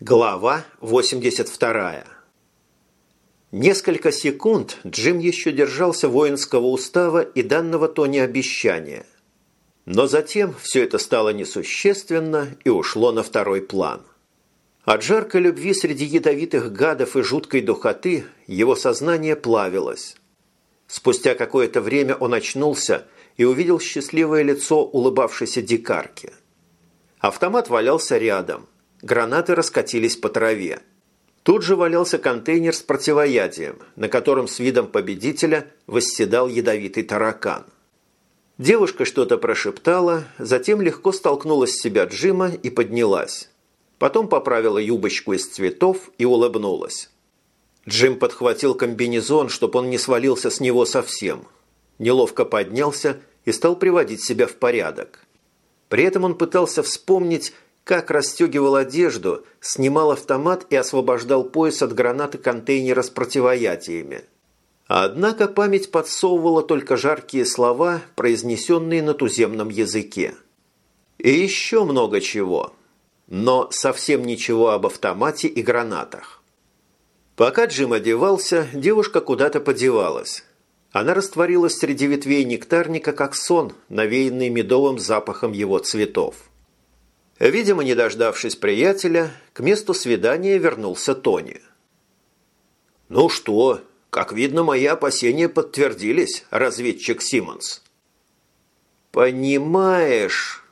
Глава 82. Несколько секунд Джим еще держался воинского устава и данного Тони обещания. Но затем все это стало несущественно и ушло на второй план. От жаркой любви среди ядовитых гадов и жуткой духоты его сознание плавилось. Спустя какое-то время он очнулся и увидел счастливое лицо улыбавшейся дикарки. Автомат валялся рядом – Гранаты раскатились по траве. Тут же валялся контейнер с противоядием, на котором с видом победителя восседал ядовитый таракан. Девушка что-то прошептала, затем легко столкнула с себя Джима и поднялась. Потом поправила юбочку из цветов и улыбнулась. Джим подхватил комбинезон, чтобы он не свалился с него совсем. Неловко поднялся и стал приводить себя в порядок. При этом он пытался вспомнить, как расстегивал одежду, снимал автомат и освобождал пояс от гранаты контейнера с противоядиями. Однако память подсовывала только жаркие слова, произнесенные на туземном языке. И еще много чего. Но совсем ничего об автомате и гранатах. Пока Джим одевался, девушка куда-то подевалась. Она растворилась среди ветвей нектарника, как сон, навеянный медовым запахом его цветов. Видимо, не дождавшись приятеля, к месту свидания вернулся Тони. «Ну что, как видно, мои опасения подтвердились, разведчик Симмонс». «Понимаешь...»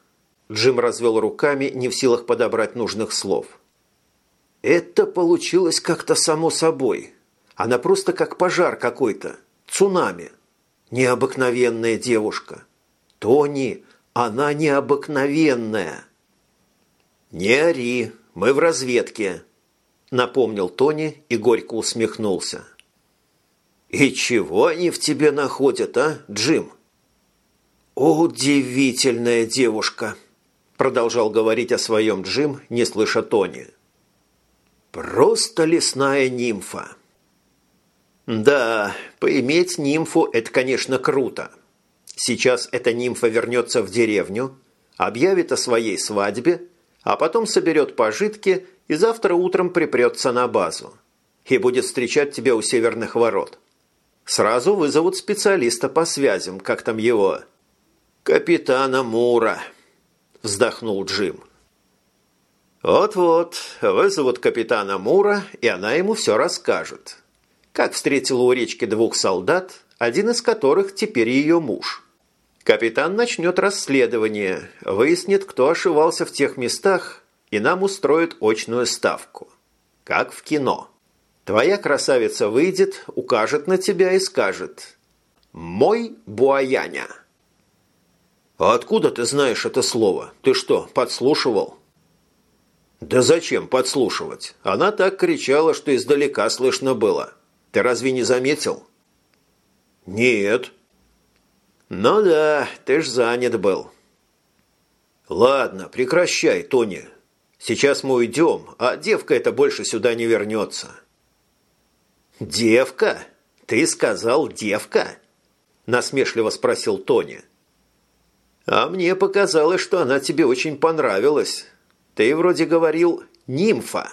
Джим развел руками, не в силах подобрать нужных слов. «Это получилось как-то само собой. Она просто как пожар какой-то, цунами. Необыкновенная девушка. Тони, она необыкновенная». «Не ори, мы в разведке», – напомнил Тони и горько усмехнулся. «И чего они в тебе находят, а, Джим?» «Удивительная девушка», – продолжал говорить о своем Джим, не слыша Тони. «Просто лесная нимфа». «Да, поиметь нимфу – это, конечно, круто. Сейчас эта нимфа вернется в деревню, объявит о своей свадьбе – а потом соберет пожитки и завтра утром припрется на базу. И будет встречать тебя у северных ворот. Сразу вызовут специалиста по связям, как там его. «Капитана Мура», – вздохнул Джим. «Вот-вот, вызовут капитана Мура, и она ему все расскажет. Как встретила у речки двух солдат, один из которых теперь ее муж». Капитан начнет расследование, выяснит, кто ошивался в тех местах, и нам устроит очную ставку. Как в кино. Твоя красавица выйдет, укажет на тебя и скажет «Мой Буаяня». «А откуда ты знаешь это слово? Ты что, подслушивал?» «Да зачем подслушивать? Она так кричала, что издалека слышно было. Ты разве не заметил?» «Нет», «Ну да, ты ж занят был». «Ладно, прекращай, Тони. Сейчас мы уйдем, а девка эта больше сюда не вернется». «Девка? Ты сказал девка?» – насмешливо спросил Тони. «А мне показалось, что она тебе очень понравилась. Ты вроде говорил «нимфа».